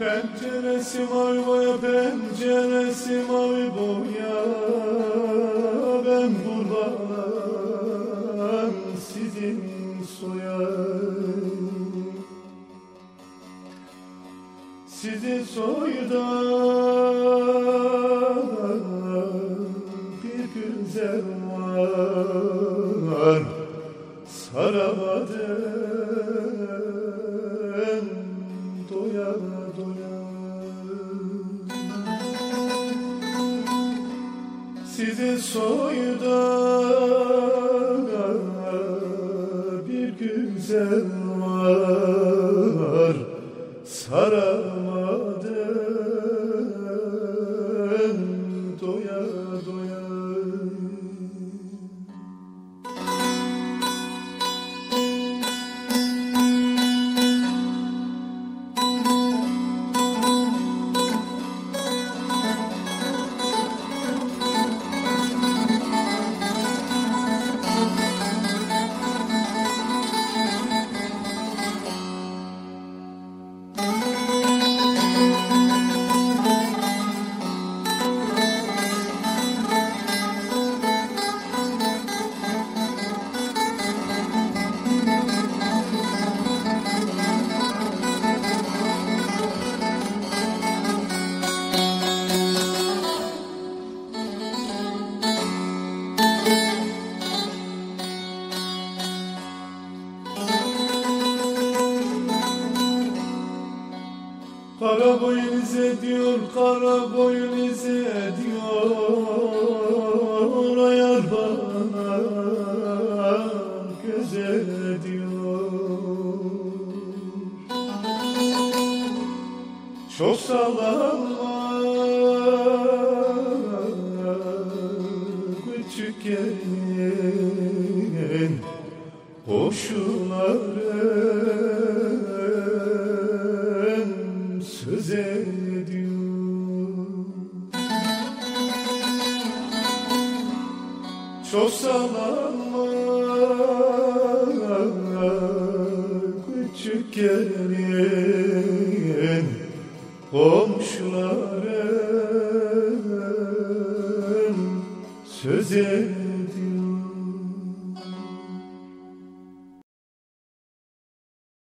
Penceresi mavi boya, penceresi mavi boya. Ben buradan sizin soya. Sizi soyda bir güzel var. Saramadım doya doya Sizi soyda bir güzel var. Saramadım doya doya Kara boyun ediyor, kara boyun ediyor Ayar bana güzel ediyor Çok sağlanma küçük gelin Koşularım Çok sağlanma küçük gelin Komşularım söz ediyor